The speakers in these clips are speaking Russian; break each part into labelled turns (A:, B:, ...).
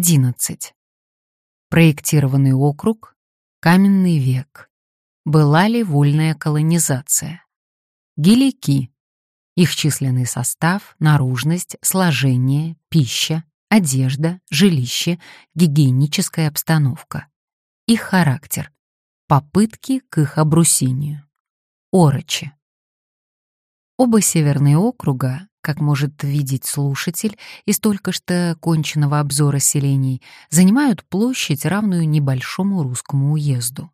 A: 11. Проектированный округ, каменный век. Была ли вольная колонизация? Гелики. Их численный состав, наружность, сложение, пища, одежда, жилище, гигиеническая обстановка. Их характер. Попытки к их обрусению. Орочи. Оба северные округа как может видеть слушатель из только что конченного обзора селений, занимают площадь, равную небольшому русскому уезду.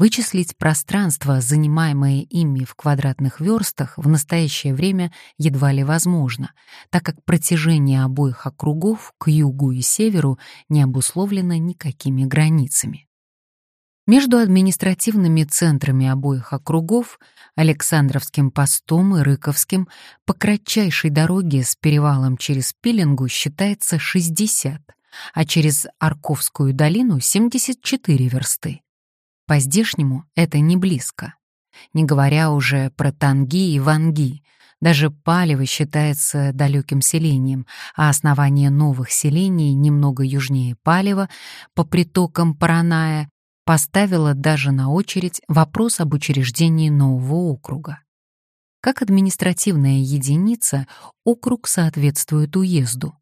A: Вычислить пространство, занимаемое ими в квадратных верстах, в настоящее время едва ли возможно, так как протяжение обоих округов к югу и северу не обусловлено никакими границами. Между административными центрами обоих округов, Александровским постом и Рыковским, по кратчайшей дороге с перевалом через Пилингу считается 60, а через Арковскую долину 74 версты. По-здешнему это не близко. Не говоря уже про Танги и Ванги, даже Палево считается далеким селением, а основание новых селений немного южнее Палева, по притокам Параная, поставила даже на очередь вопрос об учреждении нового округа. Как административная единица, округ соответствует уезду.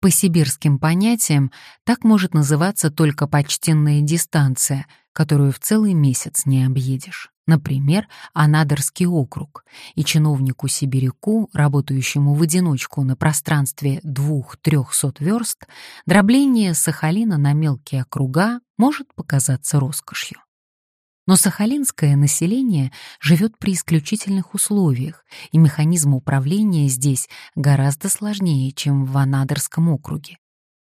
A: По сибирским понятиям так может называться только почтенная дистанция, которую в целый месяц не объедешь. Например, Анадырский округ, и чиновнику-сибиряку, работающему в одиночку на пространстве двух-трехсот верст, дробление Сахалина на мелкие округа может показаться роскошью. Но сахалинское население живет при исключительных условиях, и механизм управления здесь гораздо сложнее, чем в Анадырском округе.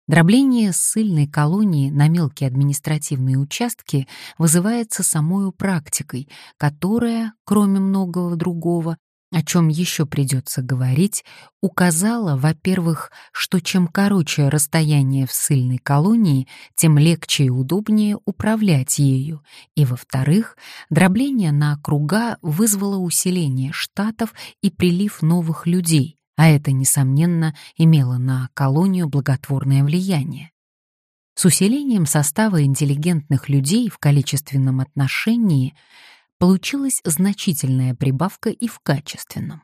A: Дробление ссыльной колонии на мелкие административные участки вызывается самой практикой, которая, кроме многого другого, о чем еще придется говорить, указала, во-первых, что чем короче расстояние в ссыльной колонии, тем легче и удобнее управлять ею, и, во-вторых, дробление на округа вызвало усиление штатов и прилив новых людей, а это, несомненно, имело на колонию благотворное влияние. С усилением состава интеллигентных людей в количественном отношении получилась значительная прибавка и в качественном.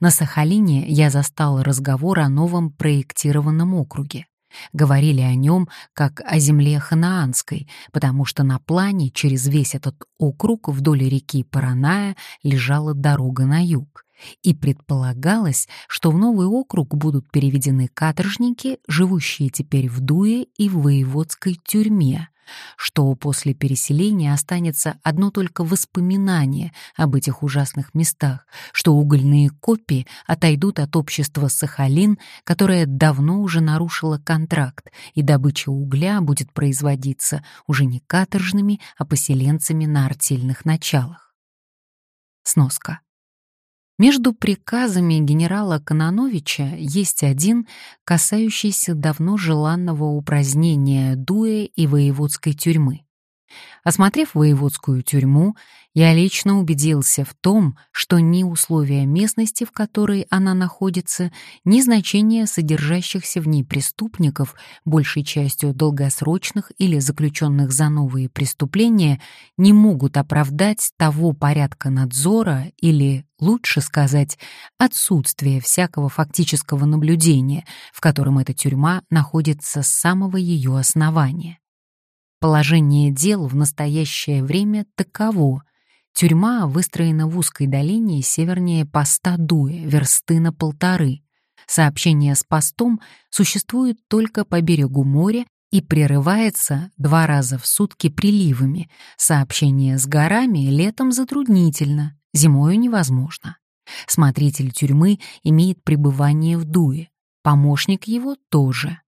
A: На Сахалине я застал разговор о новом проектированном округе. Говорили о нем как о земле ханаанской, потому что на плане через весь этот округ вдоль реки Параная лежала дорога на юг, и предполагалось, что в новый округ будут переведены каторжники, живущие теперь в Дуе и в воеводской тюрьме, что после переселения останется одно только воспоминание об этих ужасных местах, что угольные копии отойдут от общества Сахалин, которое давно уже нарушило контракт, и добыча угля будет производиться уже не каторжными, а поселенцами на артельных началах. Сноска. Между приказами генерала Кононовича есть один, касающийся давно желанного упразднения Дуэ и воеводской тюрьмы. Осмотрев воеводскую тюрьму, я лично убедился в том, что ни условия местности, в которой она находится, ни значение содержащихся в ней преступников, большей частью долгосрочных или заключенных за новые преступления, не могут оправдать того порядка надзора или, лучше сказать, отсутствия всякого фактического наблюдения, в котором эта тюрьма находится с самого ее основания. Положение дел в настоящее время таково. Тюрьма выстроена в узкой долине севернее поста Дуэ, версты на полторы. Сообщение с постом существует только по берегу моря и прерывается два раза в сутки приливами. Сообщение с горами летом затруднительно, зимою невозможно. Смотритель тюрьмы имеет пребывание в Дуе, помощник его тоже.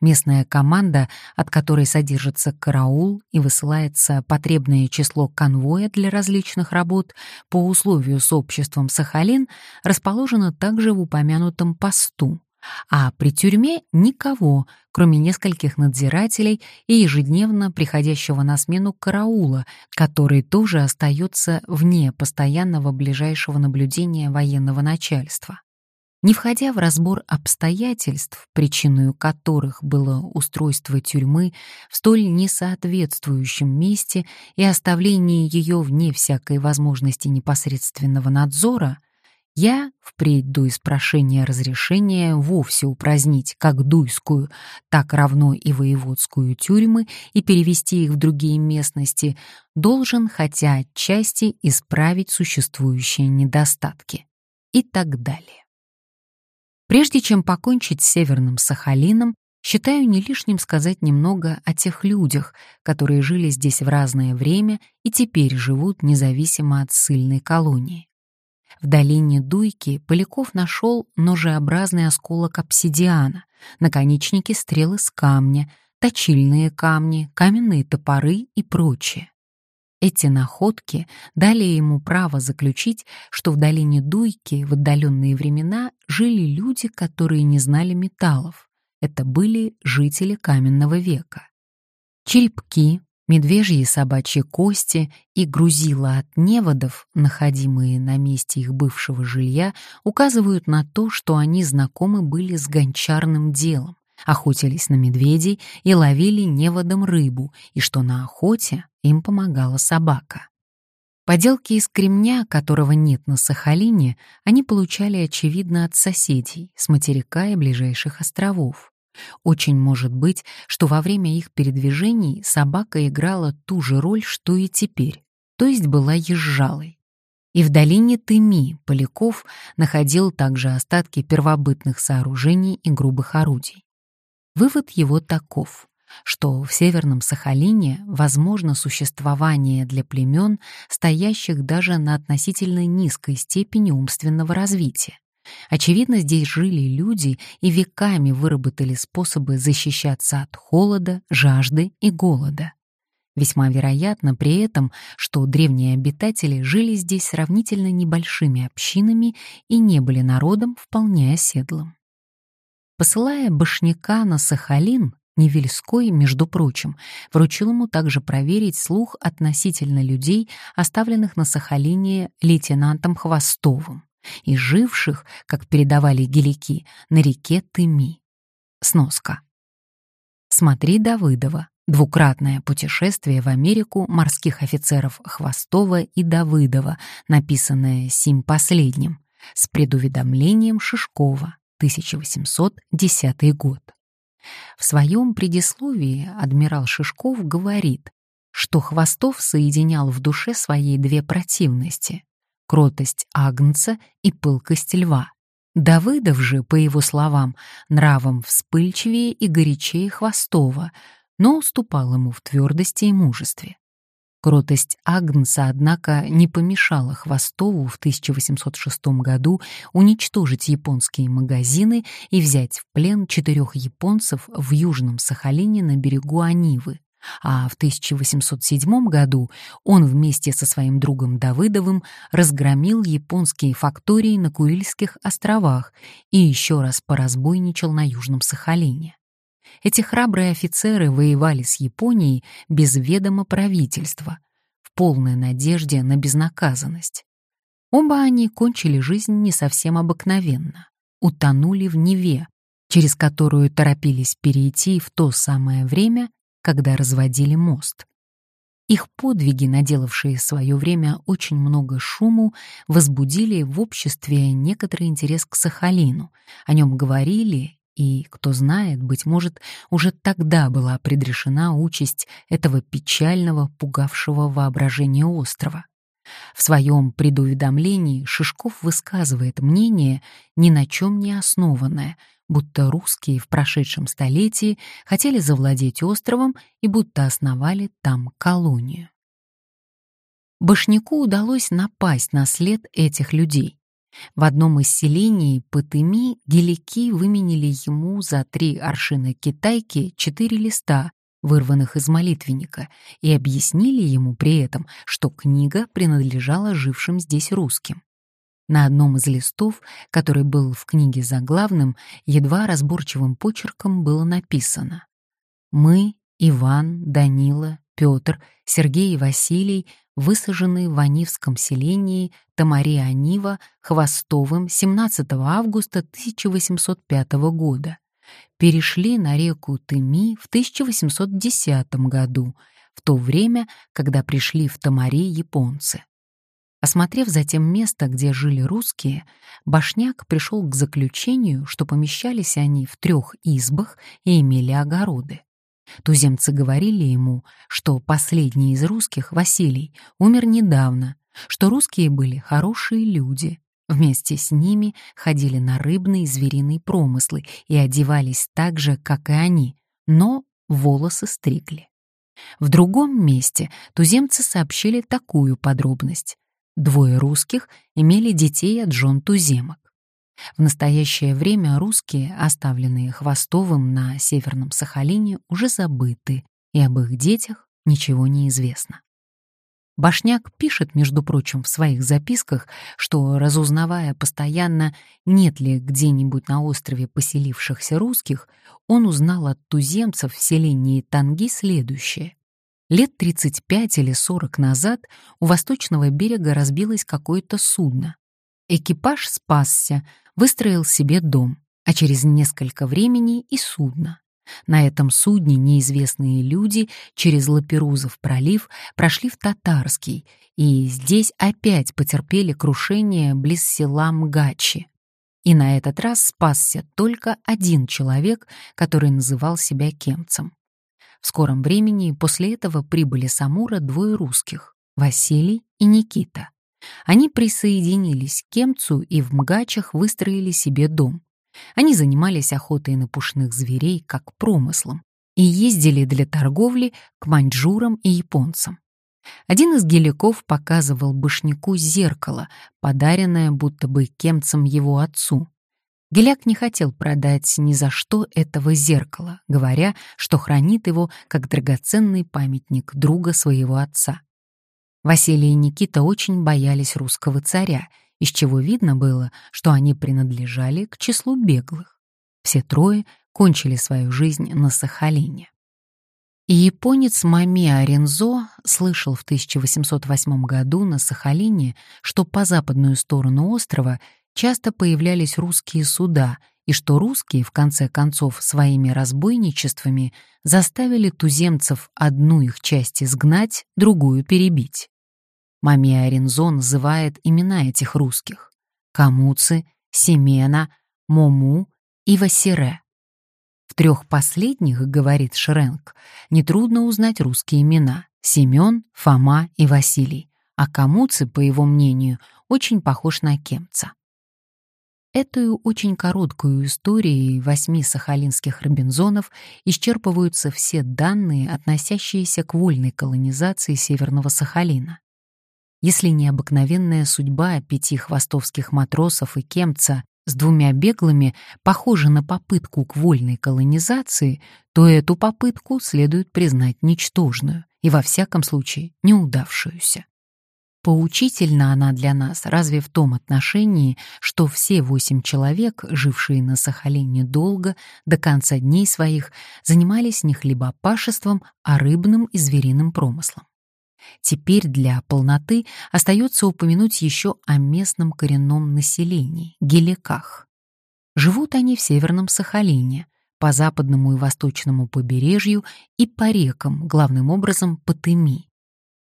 A: Местная команда, от которой содержится караул и высылается потребное число конвоя для различных работ по условию с обществом Сахалин, расположена также в упомянутом посту. А при тюрьме никого, кроме нескольких надзирателей и ежедневно приходящего на смену караула, который тоже остается вне постоянного ближайшего наблюдения военного начальства. Не входя в разбор обстоятельств, причиной которых было устройство тюрьмы в столь несоответствующем месте и оставление ее вне всякой возможности непосредственного надзора, я, впредь до испрошения разрешения вовсе упразднить как дуйскую, так равно и воеводскую тюрьмы и перевести их в другие местности, должен хотя отчасти исправить существующие недостатки. И так далее. Прежде чем покончить с Северным Сахалином, считаю не лишним сказать немного о тех людях, которые жили здесь в разное время и теперь живут независимо от ссыльной колонии. В долине Дуйки Поляков нашел ножеобразный осколок обсидиана, наконечники стрел из камня, точильные камни, каменные топоры и прочее. Эти находки дали ему право заключить, что в долине Дуйки в отдаленные времена жили люди, которые не знали металлов. Это были жители каменного века. Черепки, медвежьи и собачьи кости и грузила от неводов, находимые на месте их бывшего жилья, указывают на то, что они знакомы были с гончарным делом, охотились на медведей и ловили неводом рыбу, и что на охоте им помогала собака. Поделки из кремня, которого нет на Сахалине, они получали, очевидно, от соседей, с материка и ближайших островов. Очень может быть, что во время их передвижений собака играла ту же роль, что и теперь, то есть была езжалой. И в долине Тыми Поляков находил также остатки первобытных сооружений и грубых орудий. Вывод его таков, что в Северном Сахалине возможно существование для племен, стоящих даже на относительно низкой степени умственного развития. Очевидно, здесь жили люди и веками выработали способы защищаться от холода, жажды и голода. Весьма вероятно при этом, что древние обитатели жили здесь сравнительно небольшими общинами и не были народом вполне оседлым. Посылая башняка на Сахалин, Невельской, между прочим, вручил ему также проверить слух относительно людей, оставленных на Сахалине лейтенантом Хвостовым, и живших, как передавали гелики, на реке Тыми. Сноска. Смотри Давыдова. Двукратное путешествие в Америку морских офицеров Хвостова и Давыдова, написанное сим последним, с предуведомлением Шишкова, 1810 год. В своем предисловии адмирал Шишков говорит, что Хвостов соединял в душе своей две противности — кротость агнца и пылкость льва. Давыдов же, по его словам, нравом вспыльчивее и горячее Хвостова, но уступал ему в твердости и мужестве. Кротость Агнца, однако, не помешала Хвостову в 1806 году уничтожить японские магазины и взять в плен четырех японцев в Южном Сахалине на берегу Анивы, а в 1807 году он вместе со своим другом Давыдовым разгромил японские фактории на Курильских островах и еще раз поразбойничал на Южном Сахалине. Эти храбрые офицеры воевали с Японией без ведома правительства, в полной надежде на безнаказанность. Оба они кончили жизнь не совсем обыкновенно, утонули в Неве, через которую торопились перейти в то самое время, когда разводили мост. Их подвиги, наделавшие в свое время очень много шуму, возбудили в обществе некоторый интерес к Сахалину. О нем говорили и, кто знает, быть может, уже тогда была предрешена участь этого печального, пугавшего воображения острова. В своем предуведомлении Шишков высказывает мнение, ни на чем не основанное, будто русские в прошедшем столетии хотели завладеть островом и будто основали там колонию. Башняку удалось напасть на след этих людей. В одном из селений Патыми гелики выменили ему за три аршина китайки четыре листа, вырванных из молитвенника, и объяснили ему при этом, что книга принадлежала жившим здесь русским. На одном из листов, который был в книге заглавным, едва разборчивым почерком было написано «Мы, Иван, Данила, Петр, Сергей и Василий высажены в Анивском селении Тамари-Анива Хвостовым 17 августа 1805 года. Перешли на реку Тыми в 1810 году, в то время, когда пришли в Тамари японцы. Осмотрев затем место, где жили русские, Башняк пришел к заключению, что помещались они в трех избах и имели огороды. Туземцы говорили ему, что последний из русских, Василий, умер недавно, что русские были хорошие люди. Вместе с ними ходили на рыбные и звериные промыслы и одевались так же, как и они, но волосы стригли. В другом месте туземцы сообщили такую подробность. Двое русских имели детей от жен туземок. В настоящее время русские, оставленные Хвостовым на Северном Сахалине, уже забыты, и об их детях ничего не известно. Башняк пишет, между прочим, в своих записках, что, разузнавая постоянно, нет ли где-нибудь на острове поселившихся русских, он узнал от туземцев в селении Танги следующее. Лет 35 или 40 назад у восточного берега разбилось какое-то судно. Экипаж спасся, выстроил себе дом, а через несколько времени и судно. На этом судне неизвестные люди через Лаперузов пролив прошли в Татарский и здесь опять потерпели крушение близ села Мгачи. И на этот раз спасся только один человек, который называл себя кемцем. В скором времени после этого прибыли с Амура двое русских — Василий и Никита. Они присоединились к Кемцу и в Мгачах выстроили себе дом. Они занимались охотой на пушных зверей как промыслом и ездили для торговли к маньчжурам и японцам. Один из геликов показывал башняку зеркало, подаренное будто бы кемцем его отцу. Геляк не хотел продать ни за что этого зеркала, говоря, что хранит его как драгоценный памятник друга своего отца. Василий и Никита очень боялись русского царя, из чего видно было, что они принадлежали к числу беглых. Все трое кончили свою жизнь на Сахалине. И японец Мами Арензо слышал в 1808 году на Сахалине, что по западную сторону острова часто появлялись русские суда, и что русские, в конце концов, своими разбойничествами заставили туземцев одну их часть изгнать, другую перебить. Мамия Орензо называет имена этих русских — Камуцы, Семена, Мому и Васире. В трех последних, говорит Шренк, нетрудно узнать русские имена — Семен, Фома и Василий, а Камуцы, по его мнению, очень похож на Кемца. Эту очень короткую историю восьми сахалинских робинзонов исчерпываются все данные, относящиеся к вольной колонизации Северного Сахалина. Если необыкновенная судьба пяти хвостовских матросов и кемца с двумя беглыми похожа на попытку к вольной колонизации, то эту попытку следует признать ничтожную и, во всяком случае, неудавшуюся. Поучительна она для нас разве в том отношении, что все восемь человек, жившие на Сахалине долго, до конца дней своих, занимались не хлебопашеством, а рыбным и звериным промыслом. Теперь для полноты остается упомянуть еще о местном коренном населении — геликах. Живут они в Северном Сахалине, по западному и восточному побережью и по рекам, главным образом по Тыми.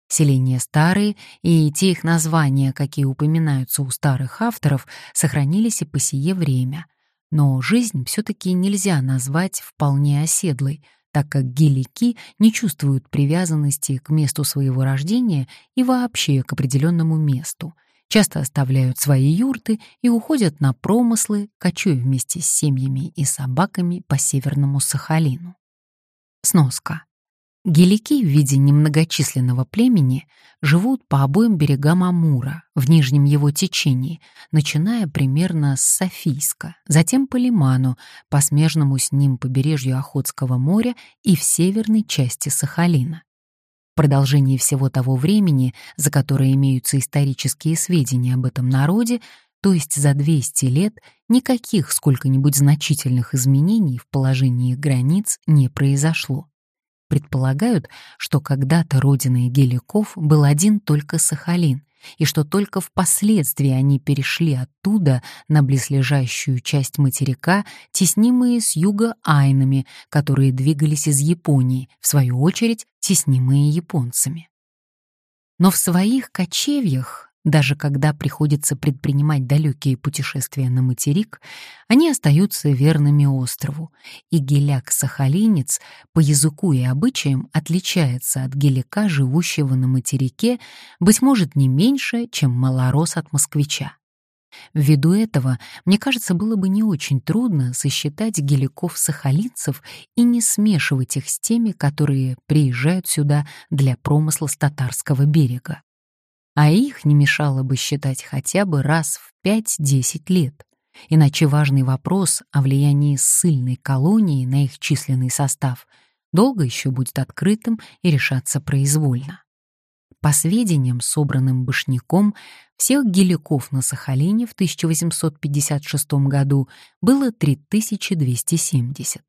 A: Селения старые, и те их названия, какие упоминаются у старых авторов, сохранились и по сие время. Но жизнь все-таки нельзя назвать вполне оседлой, так как гелики не чувствуют привязанности к месту своего рождения и вообще к определенному месту, часто оставляют свои юрты и уходят на промыслы, кочуя вместе с семьями и собаками по Северному Сахалину. Сноска. Гелики в виде немногочисленного племени живут по обоим берегам Амура, в нижнем его течении, начиная примерно с Софийска, затем по Лиману, по смежному с ним побережью Охотского моря и в северной части Сахалина. В продолжении всего того времени, за которое имеются исторические сведения об этом народе, то есть за 200 лет, никаких сколько-нибудь значительных изменений в положении границ не произошло. Предполагают, что когда-то родиной геликов был один только Сахалин, и что только впоследствии они перешли оттуда на близлежащую часть материка, теснимые с юга айнами, которые двигались из Японии, в свою очередь теснимые японцами. Но в своих кочевьях даже когда приходится предпринимать далекие путешествия на материк, они остаются верными острову, и геляк-сахалинец по языку и обычаям отличается от геляка, живущего на материке, быть может, не меньше, чем малорос от москвича. Ввиду этого, мне кажется, было бы не очень трудно сосчитать геликов-сахалинцев и не смешивать их с теми, которые приезжают сюда для промысла с татарского берега а их не мешало бы считать хотя бы раз в 5-10 лет. Иначе важный вопрос о влиянии ссыльной колонии на их численный состав долго еще будет открытым и решаться произвольно. По сведениям, собранным Башняком, всех геликов на Сахалине в 1856 году было 3270.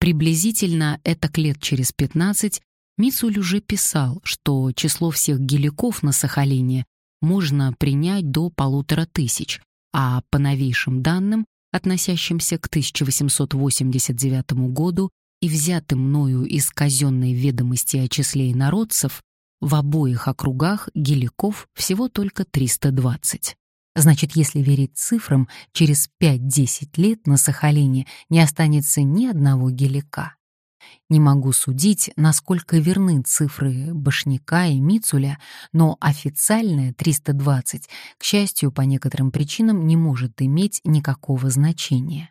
A: Приблизительно это лет через 15 Мицуль уже писал, что число всех геликов на Сахалине можно принять до полутора тысяч, а по новейшим данным, относящимся к 1889 году и взятым мною из казенной ведомости о числе инородцев, в обоих округах геликов всего только 320. Значит, если верить цифрам, через 5-10 лет на Сахалине не останется ни одного гелика. Не могу судить, насколько верны цифры Башняка и Мицуля, но официальная 320, к счастью, по некоторым причинам не может иметь никакого значения.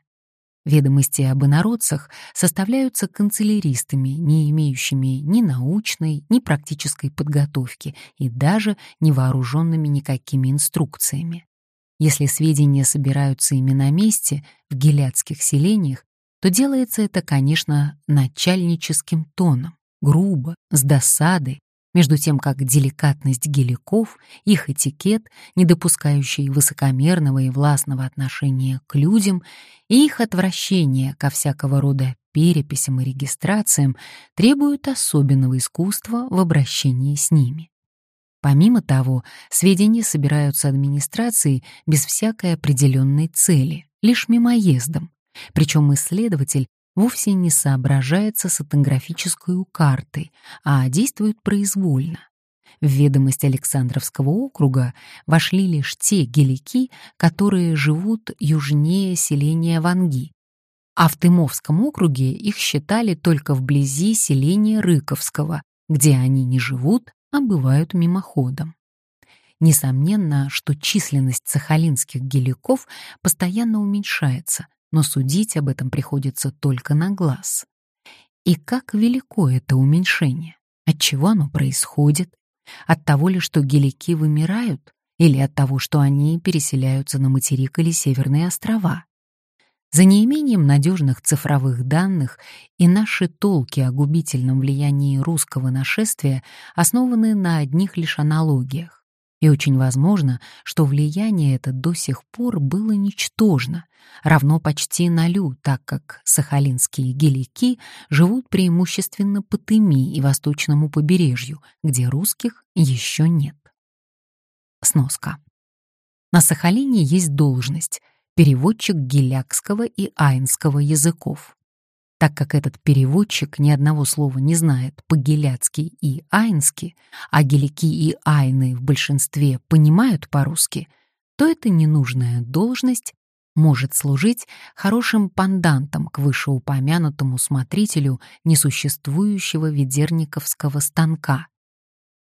A: Ведомости об инородцах составляются канцеляристами, не имеющими ни научной, ни практической подготовки и даже не вооруженными никакими инструкциями. Если сведения собираются именно на месте, в гелядских селениях, то делается это, конечно, начальническим тоном, грубо, с досадой, между тем как деликатность геликов, их этикет, не допускающий высокомерного и властного отношения к людям, и их отвращение ко всякого рода переписям и регистрациям требуют особенного искусства в обращении с ними. Помимо того, сведения собираются администрацией без всякой определенной цели, лишь мимоездом, причем исследователь вовсе не соображается с этнографической картой, а действует произвольно. В ведомость Александровского округа вошли лишь те гелики, которые живут южнее селения Ванги, а в Тымовском округе их считали только вблизи селения Рыковского, где они не живут, а бывают мимоходом. Несомненно, что численность сахалинских геликов постоянно уменьшается, но судить об этом приходится только на глаз. И как велико это уменьшение? От чего оно происходит? От того ли, что гелики вымирают, или от того, что они переселяются на материк или северные острова? За неимением надежных цифровых данных и наши толки о губительном влиянии русского нашествия основаны на одних лишь аналогиях. И очень возможно, что влияние это до сих пор было ничтожно, равно почти нулю, так как сахалинские гелики живут преимущественно по Тыми и восточному побережью, где русских еще нет. Сноска. На Сахалине есть должность — переводчик гелякского и айнского языков. Так как этот переводчик ни одного слова не знает по-геляцки и айнски, а гелики и айны в большинстве понимают по-русски, то эта ненужная должность может служить хорошим пандантом к вышеупомянутому смотрителю несуществующего ведерниковского станка.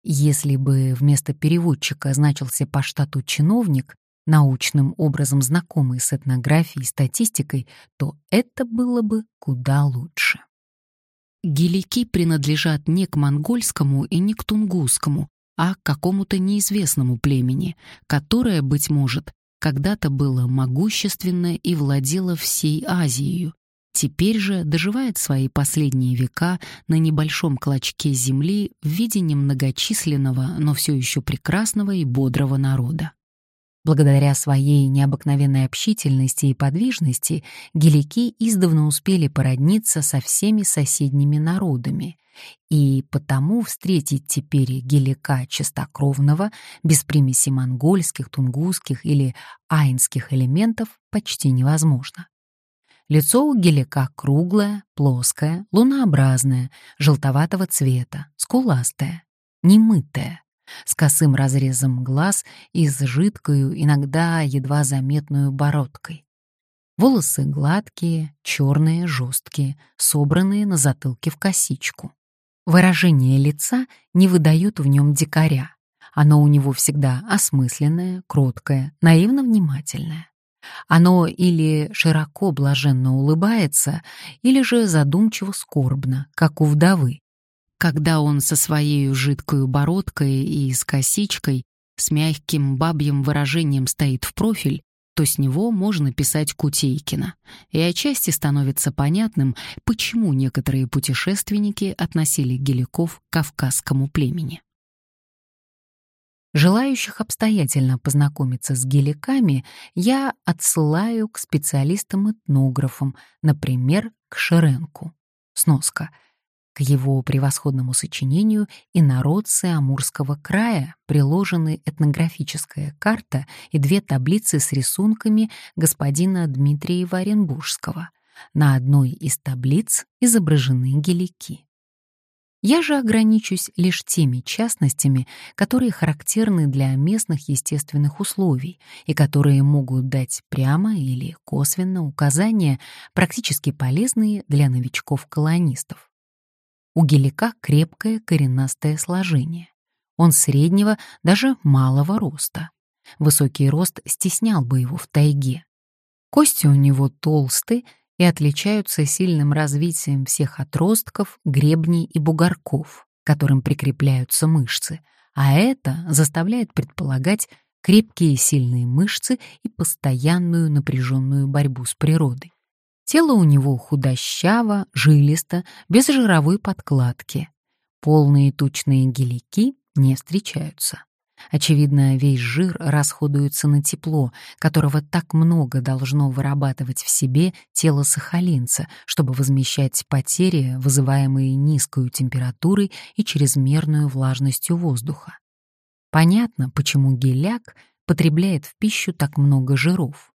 A: Если бы вместо переводчика значился по штату чиновник, научным образом знакомый с этнографией и статистикой, то это было бы куда лучше. Гелики принадлежат не к монгольскому и не к тунгусскому, а к какому-то неизвестному племени, которое, быть может, когда-то было могущественно и владело всей Азией. Теперь же доживает свои последние века на небольшом клочке земли в виде немногочисленного, но все еще прекрасного и бодрого народа. Благодаря своей необыкновенной общительности и подвижности гелики издавна успели породниться со всеми соседними народами, и потому встретить теперь гелика чистокровного, без примеси монгольских, тунгусских или айнских элементов почти невозможно. Лицо у гелика круглое, плоское, лунообразное, желтоватого цвета, скуластое, немытое, с косым разрезом глаз и с жидкою, иногда едва заметную бородкой. Волосы гладкие, черные, жесткие, собранные на затылке в косичку. Выражение лица не выдает в нем дикаря. Оно у него всегда осмысленное, кроткое, наивно внимательное. Оно или широко блаженно улыбается, или же задумчиво скорбно, как у вдовы. Когда он со своей жидкой бородкой и с косичкой, с мягким бабьим выражением стоит в профиль, то с него можно писать Кутейкина. И отчасти становится понятным, почему некоторые путешественники относили геликов к кавказскому племени. Желающих обстоятельно познакомиться с геликами я отсылаю к специалистам-этнографам, например, к Шеренку. Сноска. К его превосходному сочинению «Инородцы Амурского края» приложены этнографическая карта и две таблицы с рисунками господина Дмитрия Оренбургского. На одной из таблиц изображены гелики. Я же ограничусь лишь теми частностями, которые характерны для местных естественных условий и которые могут дать прямо или косвенно указания, практически полезные для новичков-колонистов. У гелика крепкое коренастое сложение. Он среднего, даже малого роста. Высокий рост стеснял бы его в тайге. Кости у него толстые, и отличаются сильным развитием всех отростков, гребней и бугорков, к которым прикрепляются мышцы, а это заставляет предполагать крепкие и сильные мышцы и постоянную напряженную борьбу с природой. Тело у него худощаво, жилисто, без жировой подкладки. Полные тучные гелики не встречаются. Очевидно, весь жир расходуется на тепло, которого так много должно вырабатывать в себе тело сахалинца, чтобы возмещать потери, вызываемые низкой температурой и чрезмерной влажностью воздуха. Понятно, почему геляк потребляет в пищу так много жиров.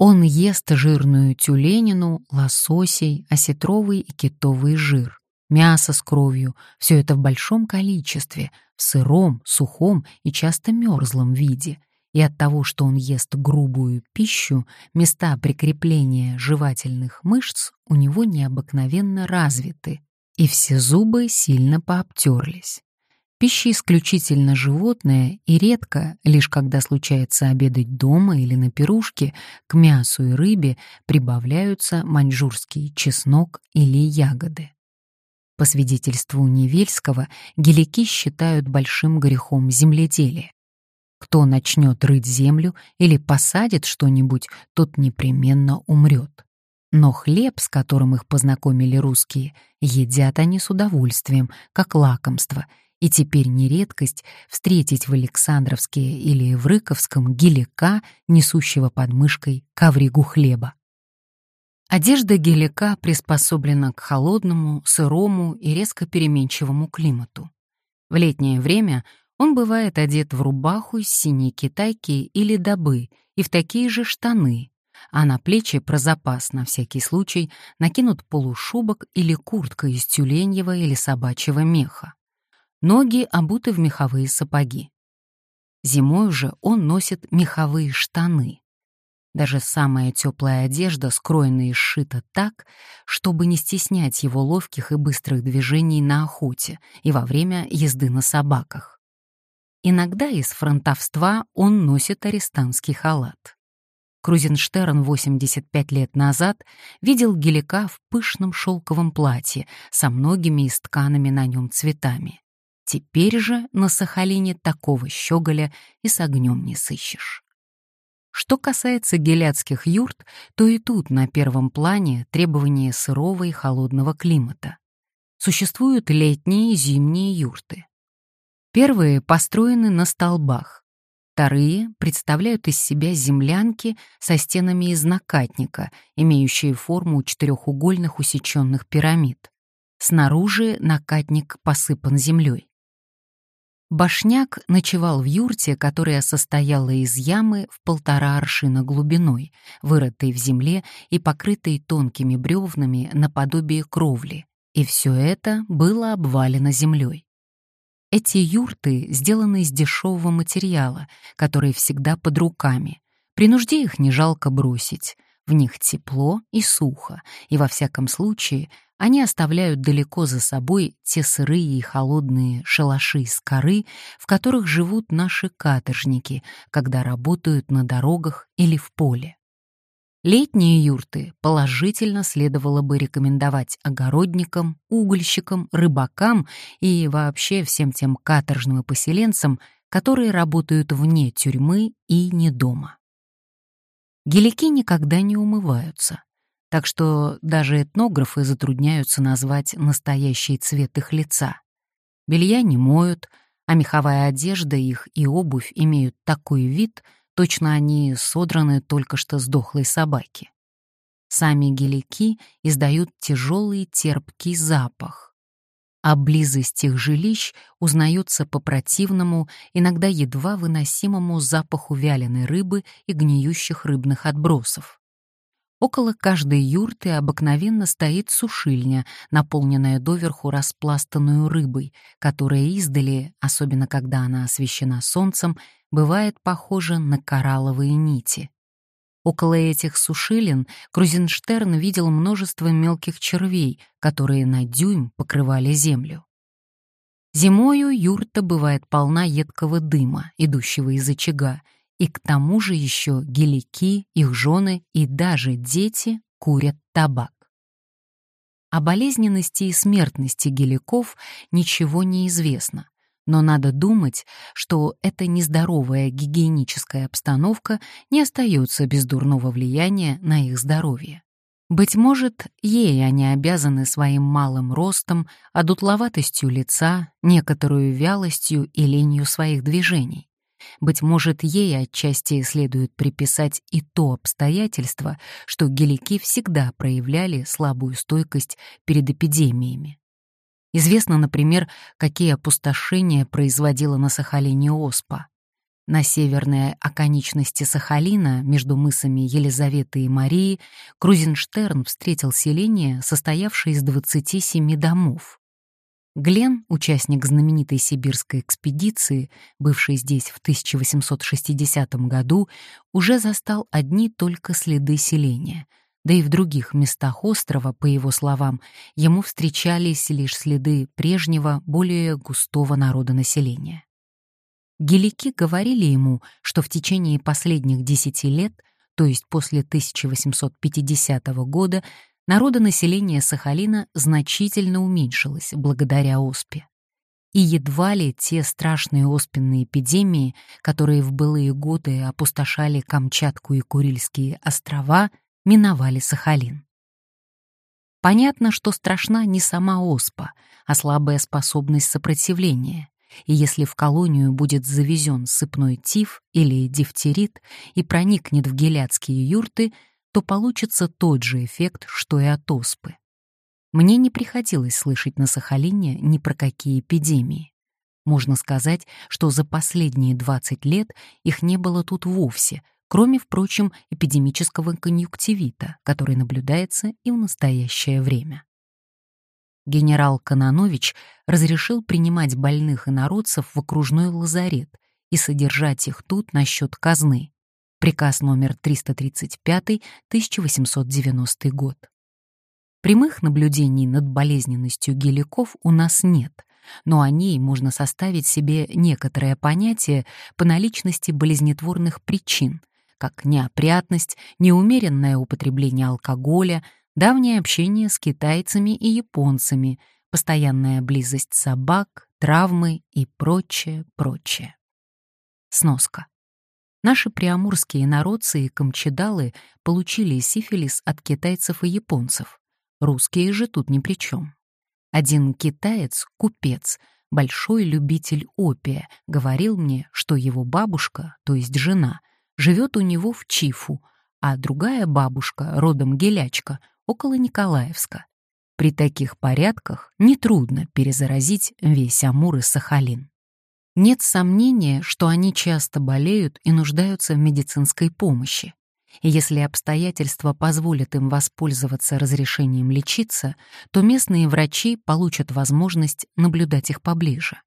A: Он ест жирную тюленину, лососей, осетровый и китовый жир мясо с кровью, все это в большом количестве, в сыром, сухом и часто мерзлом виде. И от того, что он ест грубую пищу, места прикрепления жевательных мышц у него необыкновенно развиты, и все зубы сильно пообтерлись. Пища исключительно животная, и редко, лишь когда случается обедать дома или на пирушке, к мясу и рыбе прибавляются маньчжурский чеснок или ягоды. По свидетельству Невельского, гелики считают большим грехом земледелия. Кто начнет рыть землю или посадит что-нибудь, тот непременно умрет. Но хлеб, с которым их познакомили русские, едят они с удовольствием, как лакомство, и теперь не редкость встретить в Александровске или в Рыковском гелика, несущего под мышкой ковригу хлеба. Одежда гелика приспособлена к холодному, сырому и резко переменчивому климату. В летнее время он бывает одет в рубаху из синей китайки или добы и в такие же штаны, а на плечи про запас на всякий случай накинут полушубок или куртка из тюленьего или собачьего меха. Ноги обуты в меховые сапоги. Зимой же он носит меховые штаны, даже самая теплая одежда скроена и сшита так, чтобы не стеснять его ловких и быстрых движений на охоте и во время езды на собаках. Иногда из фронтовства он носит арестантский халат. Крузенштерн 85 лет назад видел Гелика в пышном шелковом платье со многими истканными на нем цветами. Теперь же на Сахалине такого щеголя и с огнем не сыщешь. Что касается геляцких юрт, то и тут на первом плане требования сырого и холодного климата. Существуют летние и зимние юрты. Первые построены на столбах. Вторые представляют из себя землянки со стенами из накатника, имеющие форму четырехугольных усеченных пирамид. Снаружи накатник посыпан землей. Башняк ночевал в юрте, которая состояла из ямы в полтора аршина глубиной, вырытой в земле и покрытой тонкими бревнами наподобие кровли, и все это было обвалено землей. Эти юрты сделаны из дешевого материала, который всегда под руками. При нужде их не жалко бросить. В них тепло и сухо, и во всяком случае они оставляют далеко за собой те сырые и холодные шалаши из коры, в которых живут наши каторжники, когда работают на дорогах или в поле. Летние юрты положительно следовало бы рекомендовать огородникам, угольщикам, рыбакам и вообще всем тем каторжным поселенцам, которые работают вне тюрьмы и не дома. Гелики никогда не умываются, так что даже этнографы затрудняются назвать настоящий цвет их лица. Белья не моют, а меховая одежда их и обувь имеют такой вид — Точно они содраны только что с дохлой собаки. Сами гелики издают тяжелый терпкий запах. А близость их жилищ узнается по противному, иногда едва выносимому запаху вяленой рыбы и гниющих рыбных отбросов. Около каждой юрты обыкновенно стоит сушильня, наполненная доверху распластанную рыбой, которая издали, особенно когда она освещена солнцем, бывает похожа на коралловые нити. Около этих сушилин Крузенштерн видел множество мелких червей, которые на дюйм покрывали землю. Зимою юрта бывает полна едкого дыма, идущего из очага, и к тому же еще гелики, их жены и даже дети курят табак. О болезненности и смертности геликов ничего не известно, но надо думать, что эта нездоровая гигиеническая обстановка не остается без дурного влияния на их здоровье. Быть может, ей они обязаны своим малым ростом, одутловатостью лица, некоторую вялостью и ленью своих движений. Быть может, ей отчасти следует приписать и то обстоятельство, что гелики всегда проявляли слабую стойкость перед эпидемиями. Известно, например, какие опустошения производила на Сахалине оспа. На северной оконечности Сахалина, между мысами Елизаветы и Марии, Крузенштерн встретил селение, состоявшее из 27 домов. Глен, участник знаменитой сибирской экспедиции, бывший здесь в 1860 году, уже застал одни только следы селения, да и в других местах острова, по его словам, ему встречались лишь следы прежнего, более густого народонаселения. Гелики говорили ему, что в течение последних десяти лет, то есть после 1850 года, народонаселение Сахалина значительно уменьшилось благодаря оспе. И едва ли те страшные оспенные эпидемии, которые в былые годы опустошали Камчатку и Курильские острова, миновали Сахалин. Понятно, что страшна не сама оспа, а слабая способность сопротивления, и если в колонию будет завезен сыпной тиф или дифтерит и проникнет в геляцкие юрты — то получится тот же эффект, что и от оспы. Мне не приходилось слышать на Сахалине ни про какие эпидемии. Можно сказать, что за последние 20 лет их не было тут вовсе, кроме, впрочем, эпидемического конъюнктивита, который наблюдается и в настоящее время. Генерал Кононович разрешил принимать больных инородцев в окружной лазарет и содержать их тут на счет казны, Приказ номер 335, 1890 год. Прямых наблюдений над болезненностью геликов у нас нет, но о ней можно составить себе некоторое понятие по наличности болезнетворных причин, как неопрятность, неумеренное употребление алкоголя, давнее общение с китайцами и японцами, постоянная близость собак, травмы и прочее, прочее. Сноска. Наши приамурские народцы и камчедалы получили сифилис от китайцев и японцев. Русские же тут ни при чем. Один китаец, купец, большой любитель опия, говорил мне, что его бабушка, то есть жена, живет у него в Чифу, а другая бабушка, родом Гелячка, около Николаевска. При таких порядках нетрудно перезаразить весь Амур и Сахалин. Нет сомнения, что они часто болеют и нуждаются в медицинской помощи. И если обстоятельства позволят им воспользоваться разрешением лечиться, то местные врачи получат возможность наблюдать их поближе.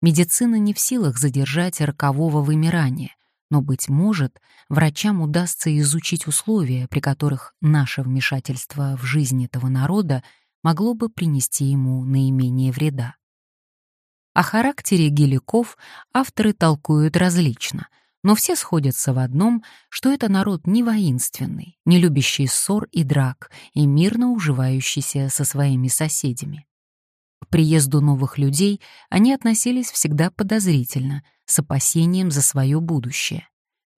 A: Медицина не в силах задержать рокового вымирания, но, быть может, врачам удастся изучить условия, при которых наше вмешательство в жизнь этого народа могло бы принести ему наименее вреда. О характере геликов авторы толкуют различно, но все сходятся в одном, что это народ не воинственный, не любящий ссор и драк и мирно уживающийся со своими соседями. К приезду новых людей они относились всегда подозрительно, с опасением за свое будущее.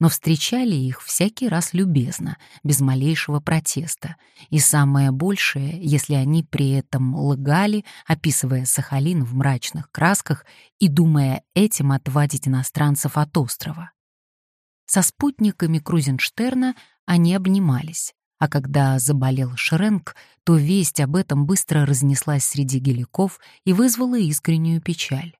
A: Но встречали их всякий раз любезно, без малейшего протеста. И самое большее, если они при этом лгали, описывая Сахалин в мрачных красках и думая этим отвадить иностранцев от острова. Со спутниками Крузенштерна они обнимались. А когда заболел Шренк, то весть об этом быстро разнеслась среди геликов и вызвала искреннюю печаль.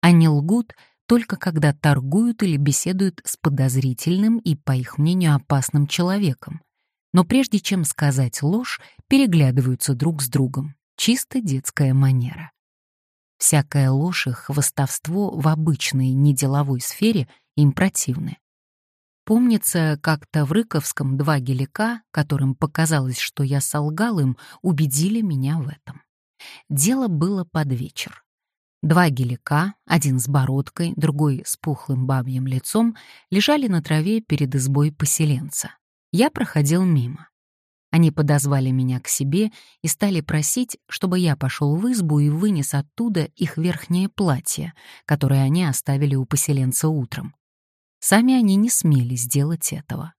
A: Они лгут только когда торгуют или беседуют с подозрительным и, по их мнению, опасным человеком. Но прежде чем сказать ложь, переглядываются друг с другом. Чисто детская манера. Всякая ложь и хвостовство в обычной неделовой сфере им противны. Помнится, как-то в Рыковском два гелика, которым показалось, что я солгал им, убедили меня в этом. Дело было под вечер. Два гелика, один с бородкой, другой с пухлым бабьим лицом, лежали на траве перед избой поселенца. Я проходил мимо. Они подозвали меня к себе и стали просить, чтобы я пошел в избу и вынес оттуда их верхнее платье, которое они оставили у поселенца утром. Сами они не смели сделать этого.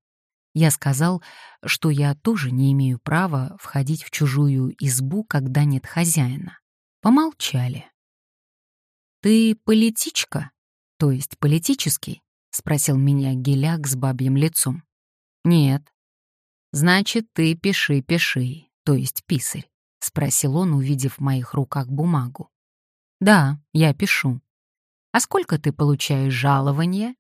A: Я сказал, что я тоже не имею права входить в чужую избу, когда нет хозяина. Помолчали. «Ты политичка, то есть политический?» — спросил меня Геляк с бабьим лицом. «Нет». «Значит, ты пиши, пиши, то есть писарь», — спросил он, увидев в моих руках бумагу. «Да, я пишу. А сколько ты получаешь жалования?»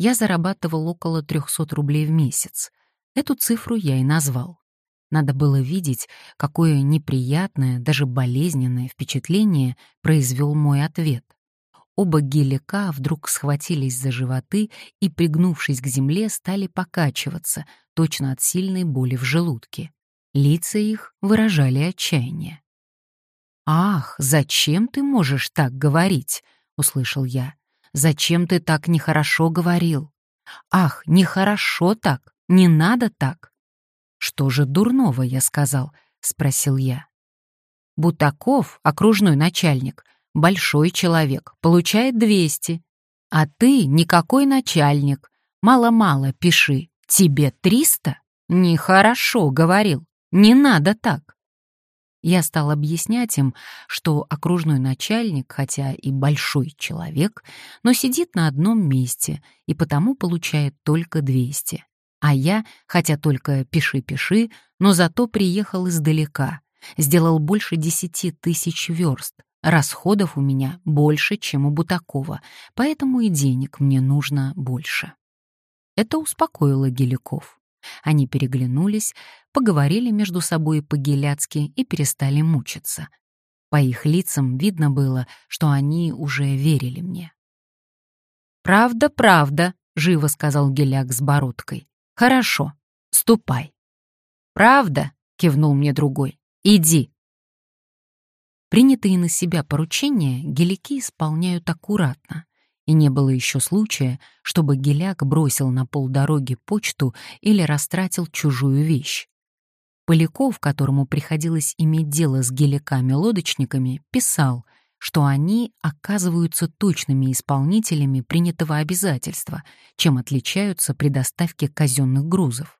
A: я зарабатывал около 300 рублей в месяц. Эту цифру я и назвал. Надо было видеть, какое неприятное, даже болезненное впечатление произвел мой ответ. Оба гелика вдруг схватились за животы и, пригнувшись к земле, стали покачиваться, точно от сильной боли в желудке. Лица их выражали отчаяние. «Ах, зачем ты можешь так говорить?» — услышал я. Зачем ты так нехорошо говорил? Ах, нехорошо так, не надо так. Что же дурного, я сказал, спросил я. Бутаков, окружной начальник, большой человек, получает 200. А ты никакой начальник. Мало-мало пиши. Тебе 300? Нехорошо, говорил. Не надо так. Я стал объяснять им, что окружной начальник, хотя и большой человек, но сидит на одном месте и потому получает только 200. А я, хотя только пиши-пиши, но зато приехал издалека, сделал больше десяти тысяч верст. Расходов у меня больше, чем у Бутакова, поэтому и денег мне нужно больше. Это успокоило Геликов. Они переглянулись, поговорили между собой по-геляцки и перестали мучиться. По их лицам видно было, что они уже верили мне. «Правда, правда», — живо сказал Геляк с бородкой. «Хорошо, ступай». «Правда», — кивнул мне другой, — «иди». Принятые на себя поручения гелики исполняют аккуратно, и не было еще случая, чтобы геляк бросил на полдороги почту или растратил чужую вещь. Поляков, которому приходилось иметь дело с геликами-лодочниками, писал, что они оказываются точными исполнителями принятого обязательства, чем отличаются при доставке казенных грузов.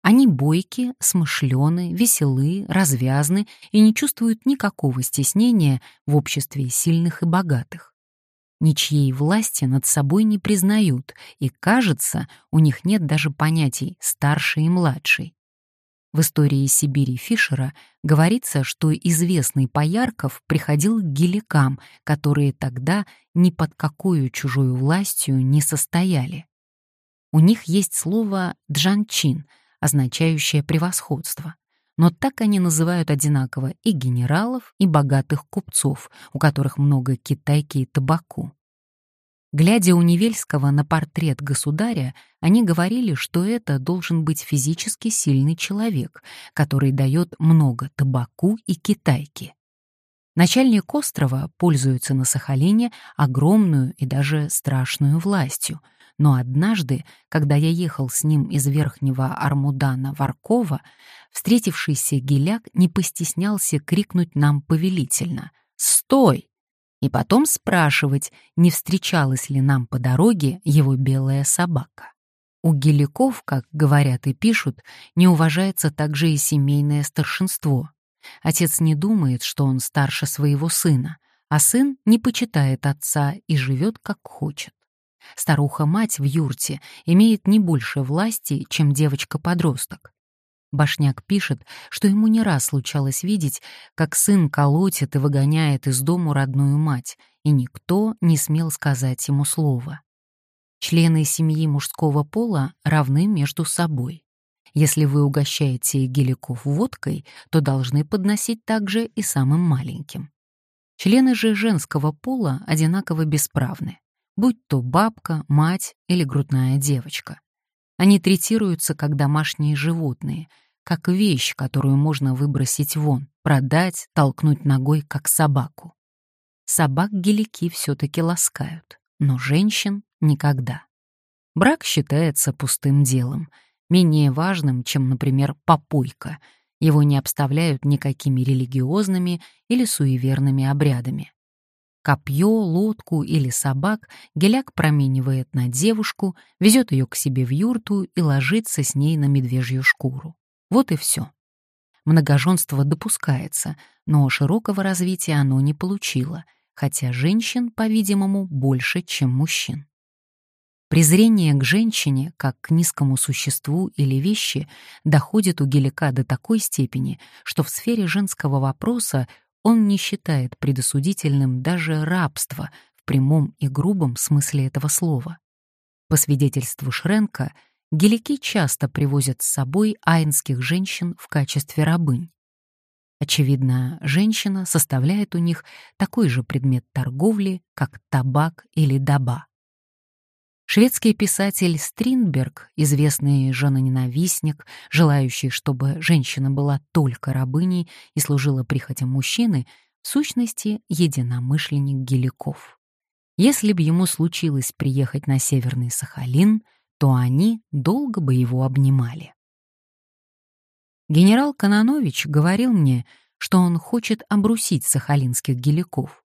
A: Они бойки, смышлены, веселы, развязны и не чувствуют никакого стеснения в обществе сильных и богатых. Ничьей власти над собой не признают, и, кажется, у них нет даже понятий «старший» и «младший». В истории Сибири Фишера говорится, что известный Поярков приходил к геликам, которые тогда ни под какую чужую властью не состояли. У них есть слово «джанчин», означающее превосходство. Но так они называют одинаково и генералов, и богатых купцов, у которых много китайки и табаку. Глядя у Невельского на портрет государя, они говорили, что это должен быть физически сильный человек, который дает много табаку и китайки. Начальник острова пользуется на Сахалине огромную и даже страшную властью — но однажды, когда я ехал с ним из Верхнего Армудана в Арково, встретившийся геляк не постеснялся крикнуть нам повелительно «Стой!» И потом спрашивать, не встречалась ли нам по дороге его белая собака. У геликов, как говорят и пишут, не уважается также и семейное старшинство. Отец не думает, что он старше своего сына, а сын не почитает отца и живет как хочет. Старуха-мать в юрте имеет не больше власти, чем девочка-подросток. Башняк пишет, что ему не раз случалось видеть, как сын колотит и выгоняет из дому родную мать, и никто не смел сказать ему слова. Члены семьи мужского пола равны между собой. Если вы угощаете геликов водкой, то должны подносить также и самым маленьким. Члены же женского пола одинаково бесправны будь то бабка, мать или грудная девочка. Они третируются как домашние животные, как вещь, которую можно выбросить вон, продать, толкнуть ногой, как собаку. Собак гелики все-таки ласкают, но женщин — никогда. Брак считается пустым делом, менее важным, чем, например, попойка. Его не обставляют никакими религиозными или суеверными обрядами. Копье, лодку или собак Геляк променивает на девушку, везет ее к себе в юрту и ложится с ней на медвежью шкуру. Вот и все. Многоженство допускается, но широкого развития оно не получило, хотя женщин, по-видимому, больше, чем мужчин. Презрение к женщине, как к низкому существу или вещи, доходит у Гелика до такой степени, что в сфере женского вопроса он не считает предосудительным даже рабство в прямом и грубом смысле этого слова. По свидетельству Шренка, гелики часто привозят с собой айнских женщин в качестве рабынь. Очевидно, женщина составляет у них такой же предмет торговли, как табак или даба. Шведский писатель Стринберг, известный женоненавистник, желающий, чтобы женщина была только рабыней и служила прихотям мужчины, в сущности, единомышленник Геликов. Если бы ему случилось приехать на Северный Сахалин, то они долго бы его обнимали. Генерал Кононович говорил мне, что он хочет обрусить сахалинских геликов.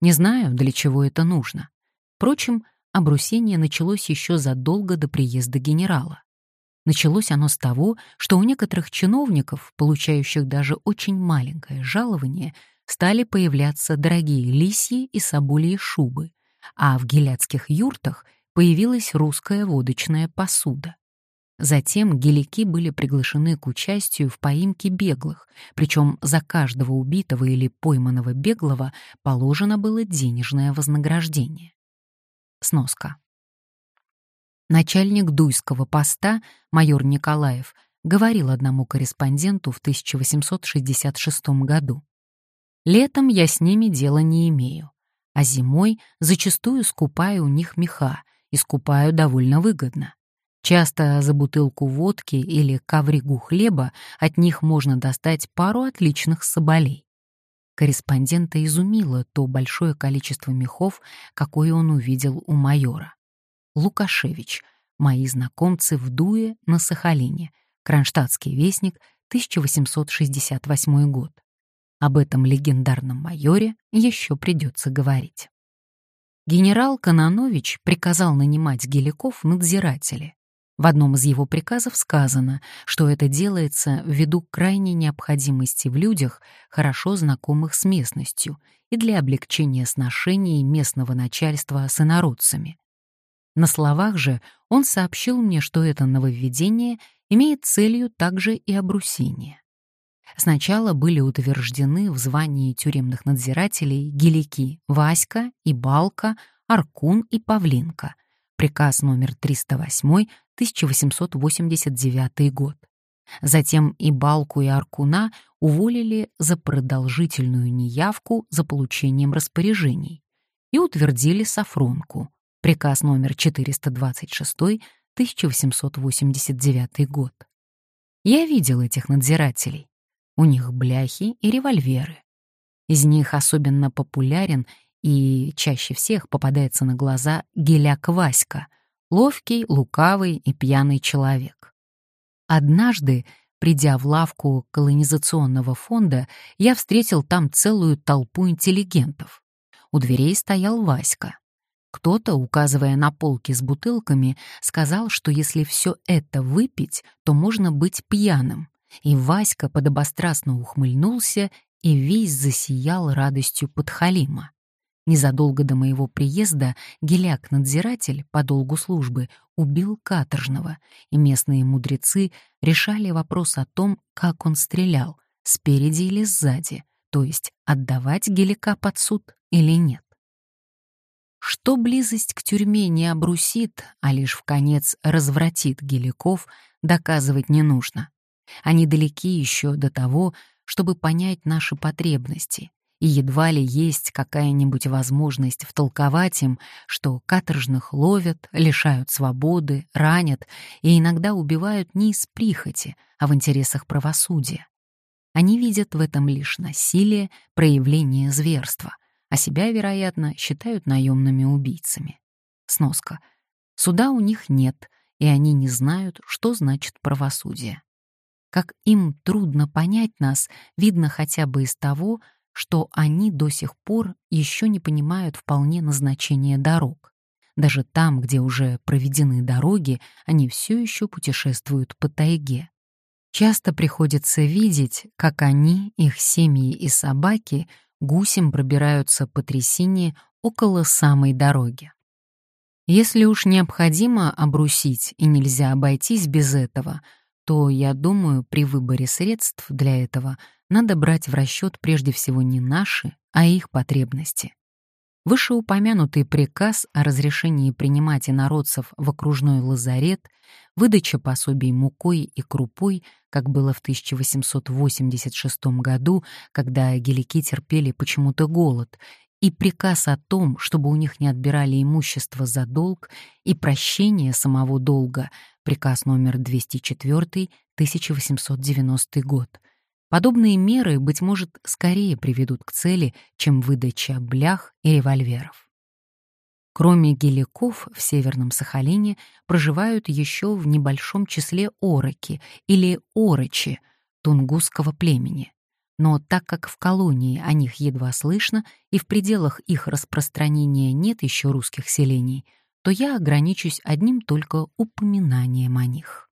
A: Не знаю, для чего это нужно. Впрочем, обрусение началось еще задолго до приезда генерала. Началось оно с того, что у некоторых чиновников, получающих даже очень маленькое жалование, стали появляться дорогие лисьи и собольи шубы, а в геляцких юртах появилась русская водочная посуда. Затем гелики были приглашены к участию в поимке беглых, причем за каждого убитого или пойманного беглого положено было денежное вознаграждение. Сноска. Начальник Дуйского поста, майор Николаев, говорил одному корреспонденту в 1866 году. «Летом я с ними дела не имею, а зимой зачастую скупаю у них меха и скупаю довольно выгодно. Часто за бутылку водки или ковригу хлеба от них можно достать пару отличных соболей. Корреспондента изумило то большое количество мехов, какое он увидел у майора. Лукашевич, мои знакомцы в Дуе на Сахалине, Кронштадтский вестник, 1868 год. Об этом легендарном майоре еще придется говорить. Генерал Кононович приказал нанимать геликов надзиратели. В одном из его приказов сказано, что это делается ввиду крайней необходимости в людях, хорошо знакомых с местностью, и для облегчения сношений местного начальства с инородцами. На словах же он сообщил мне, что это нововведение имеет целью также и обрусение. Сначала были утверждены в звании тюремных надзирателей гелики Васька и Балка, Аркун и Павлинка, приказ номер 308 1889 год. Затем и Балку, и Аркуна уволили за продолжительную неявку за получением распоряжений и утвердили Сафронку, приказ номер 426 1889 год. Я видел этих надзирателей. У них бляхи и револьверы. Из них особенно популярен и чаще всех попадается на глаза геляк Васька — ловкий, лукавый и пьяный человек. Однажды, придя в лавку колонизационного фонда, я встретил там целую толпу интеллигентов. У дверей стоял Васька. Кто-то, указывая на полки с бутылками, сказал, что если все это выпить, то можно быть пьяным. И Васька подобострастно ухмыльнулся и весь засиял радостью подхалима. Незадолго до моего приезда геляк-надзиратель по долгу службы убил каторжного, и местные мудрецы решали вопрос о том, как он стрелял, спереди или сзади, то есть отдавать геляка под суд или нет. Что близость к тюрьме не обрусит, а лишь в конец развратит геликов, доказывать не нужно. Они далеки еще до того, чтобы понять наши потребности, и едва ли есть какая-нибудь возможность втолковать им, что каторжных ловят, лишают свободы, ранят и иногда убивают не из прихоти, а в интересах правосудия. Они видят в этом лишь насилие, проявление зверства, а себя, вероятно, считают наемными убийцами. Сноска. Суда у них нет, и они не знают, что значит правосудие. Как им трудно понять нас, видно хотя бы из того, что они до сих пор еще не понимают вполне назначения дорог. Даже там, где уже проведены дороги, они все еще путешествуют по тайге. Часто приходится видеть, как они, их семьи и собаки гусем пробираются по трясине около самой дороги. Если уж необходимо обрусить и нельзя обойтись без этого, то, я думаю, при выборе средств для этого надо брать в расчет прежде всего не наши, а их потребности. Вышеупомянутый приказ о разрешении принимать инородцев в окружной лазарет, выдача пособий мукой и крупой, как было в 1886 году, когда гелики терпели почему-то голод, и приказ о том, чтобы у них не отбирали имущество за долг, и прощение самого долга, приказ номер 204, 1890 год — Подобные меры, быть может, скорее приведут к цели, чем выдача блях и револьверов. Кроме геликов в Северном Сахалине проживают еще в небольшом числе ороки или орочи тунгусского племени. Но так как в колонии о них едва слышно и в пределах их распространения нет еще русских селений, то я ограничусь одним только упоминанием о них.